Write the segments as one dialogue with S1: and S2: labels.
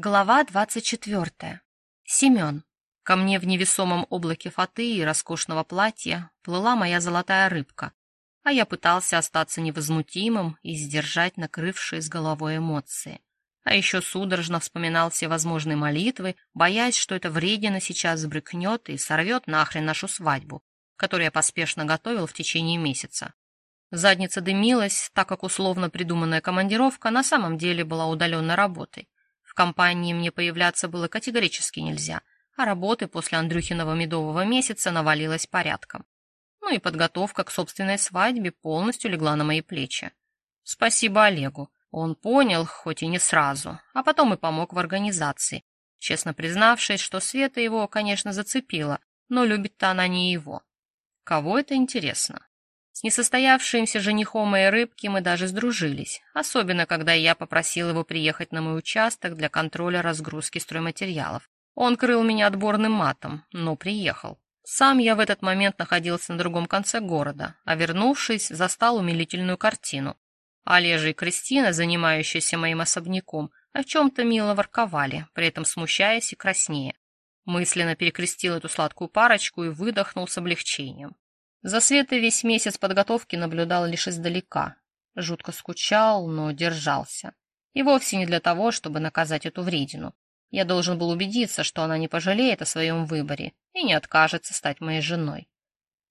S1: Глава двадцать четвертая. Семен. Ко мне в невесомом облаке фаты и роскошного платья плыла моя золотая рыбка, а я пытался остаться невозмутимым и сдержать накрывшие с головой эмоции. А еще судорожно вспоминал все возможные молитвы, боясь, что эта вредина сейчас сбрыкнет и сорвет нахрен нашу свадьбу, которую я поспешно готовил в течение месяца. Задница дымилась, так как условно придуманная командировка на самом деле была удаленной работой компании мне появляться было категорически нельзя, а работы после Андрюхиного медового месяца навалилась порядком. Ну и подготовка к собственной свадьбе полностью легла на мои плечи. Спасибо Олегу. Он понял, хоть и не сразу, а потом и помог в организации, честно признавшись, что Света его, конечно, зацепила, но любит-то она не его. Кого это интересно? С несостоявшимся женихом моей рыбки мы даже сдружились, особенно когда я попросил его приехать на мой участок для контроля разгрузки стройматериалов. Он крыл меня отборным матом, но приехал. Сам я в этот момент находился на другом конце города, а вернувшись, застал умилительную картину. Олежа и Кристина, занимающиеся моим особняком, о чем-то мило ворковали, при этом смущаясь и краснея. Мысленно перекрестил эту сладкую парочку и выдохнул с облегчением. За Светой весь месяц подготовки наблюдал лишь издалека. Жутко скучал, но держался. И вовсе не для того, чтобы наказать эту вредину. Я должен был убедиться, что она не пожалеет о своем выборе и не откажется стать моей женой.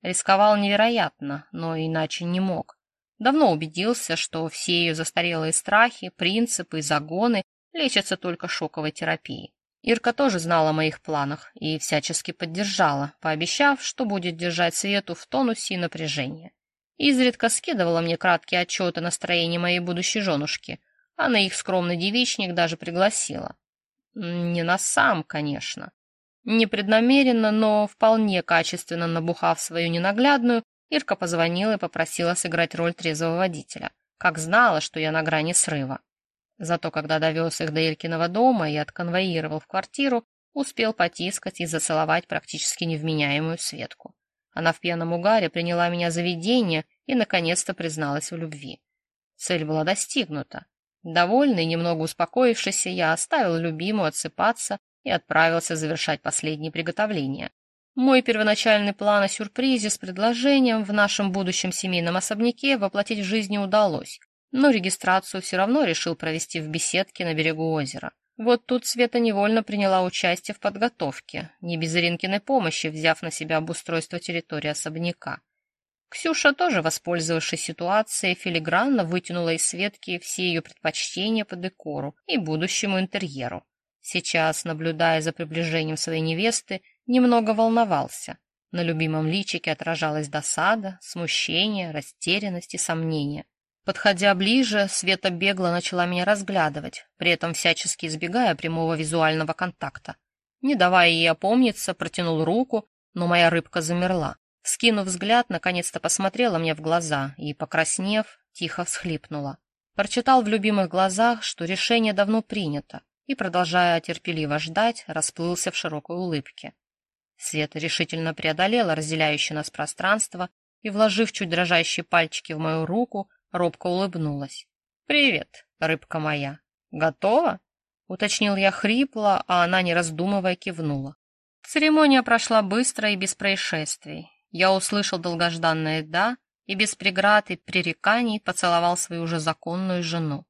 S1: Рисковал невероятно, но иначе не мог. Давно убедился, что все ее застарелые страхи, принципы и загоны лечатся только шоковой терапией. Ирка тоже знала о моих планах и всячески поддержала, пообещав, что будет держать Свету в тонусе и напряжении. Изредка скидывала мне краткие отчеты о настроении моей будущей женушки, а на их скромный девичник даже пригласила. Не на сам, конечно. Непреднамеренно, но вполне качественно набухав свою ненаглядную, Ирка позвонила и попросила сыграть роль трезвого водителя, как знала, что я на грани срыва. Зато когда довез их до Илькиного дома и отконвоировал в квартиру, успел потискать и зацеловать практически невменяемую Светку. Она в пьяном угаре приняла меня за видение и, наконец-то, призналась в любви. Цель была достигнута. Довольный, немного успокоившийся, я оставил любимую отсыпаться и отправился завершать последние приготовления. Мой первоначальный план о сюрпризе с предложением в нашем будущем семейном особняке воплотить в жизнь не удалось, но регистрацию все равно решил провести в беседке на берегу озера. Вот тут Света невольно приняла участие в подготовке, не без Иринкиной помощи, взяв на себя обустройство территории особняка. Ксюша тоже, воспользовавшись ситуацией, филигранно вытянула из Светки все ее предпочтения по декору и будущему интерьеру. Сейчас, наблюдая за приближением своей невесты, немного волновался. На любимом личике отражалась досада, смущение, растерянность и сомнение. Подходя ближе, Света бегло начала меня разглядывать, при этом всячески избегая прямого визуального контакта. Не давая ей опомниться, протянул руку, но моя рыбка замерла. Скинув взгляд, наконец-то посмотрела мне в глаза и, покраснев, тихо всхлипнула. Прочитал в любимых глазах, что решение давно принято, и, продолжая терпеливо ждать, расплылся в широкой улыбке. Света решительно преодолела разделяющее нас пространство и, вложив чуть дрожащие пальчики в мою руку, робко улыбнулась. «Привет, рыбка моя. Готова?» — уточнил я хрипло, а она, не раздумывая, кивнула. Церемония прошла быстро и без происшествий. Я услышал долгожданное «да» и без преград и пререканий поцеловал свою уже законную жену.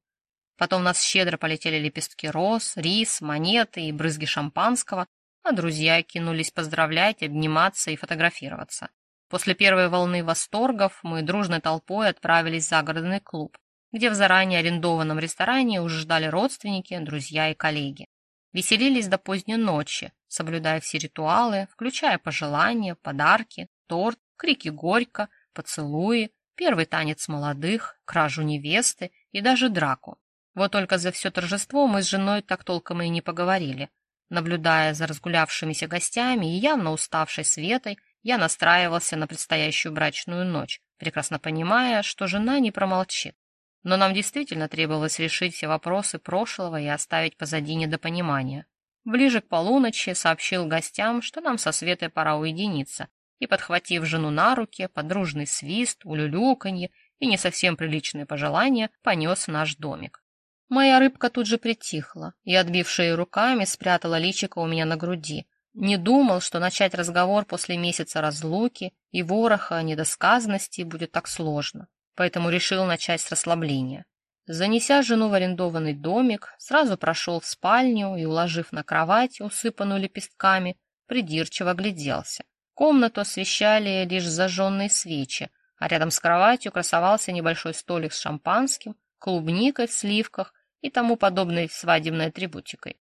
S1: Потом нас щедро полетели лепестки роз, рис, монеты и брызги шампанского, а друзья кинулись поздравлять, обниматься и фотографироваться. После первой волны восторгов мы дружной толпой отправились в загородный клуб, где в заранее арендованном ресторане уже ждали родственники, друзья и коллеги. Веселились до поздней ночи, соблюдая все ритуалы, включая пожелания, подарки, торт, крики горько, поцелуи, первый танец молодых, кражу невесты и даже драку. Вот только за все торжество мы с женой так толком и не поговорили. Наблюдая за разгулявшимися гостями и явно уставшей Светой, я настраивался на предстоящую брачную ночь, прекрасно понимая, что жена не промолчит. Но нам действительно требовалось решить все вопросы прошлого и оставить позади недопонимания. Ближе к полуночи сообщил гостям, что нам со Светой пора уединиться, и, подхватив жену на руки, подружный свист, улюлюканье и не совсем приличные пожелания, понес наш домик. Моя рыбка тут же притихла и, отбив шею руками, спрятала личико у меня на груди. Не думал, что начать разговор после месяца разлуки и вороха недосказанности будет так сложно, поэтому решил начать с расслабления. Занеся жену в арендованный домик, сразу прошел в спальню и, уложив на кровать, усыпанную лепестками, придирчиво гляделся. Комнату освещали лишь зажженные свечи, а рядом с кроватью красовался небольшой столик с шампанским, клубникой в сливках и тому подобной свадебной атрибутикой.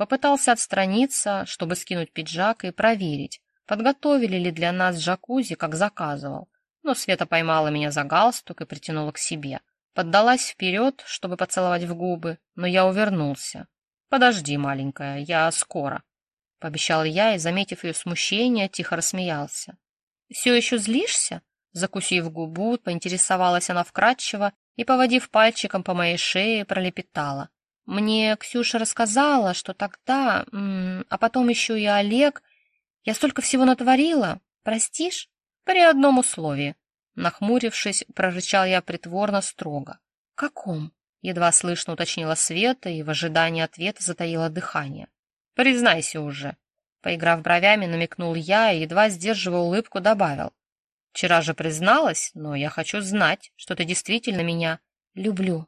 S1: Попытался отстраниться, чтобы скинуть пиджак и проверить, подготовили ли для нас джакузи, как заказывал. Но Света поймала меня за галстук и притянула к себе. Поддалась вперед, чтобы поцеловать в губы, но я увернулся. «Подожди, маленькая, я скоро», — пообещал я и, заметив ее смущение, тихо рассмеялся. «Все еще злишься?» Закусив губу, поинтересовалась она вкратчиво и, поводив пальчиком по моей шее, пролепетала. «Мне Ксюша рассказала, что тогда, а потом еще и Олег, я столько всего натворила, простишь? При одном условии». Нахмурившись, прорычал я притворно строго. «Каком?» — едва слышно уточнила Света и в ожидании ответа затаила дыхание. «Признайся уже». Поиграв бровями, намекнул я и, едва сдерживая улыбку, добавил. Вчера же призналась, но я хочу знать, что ты действительно меня люблю.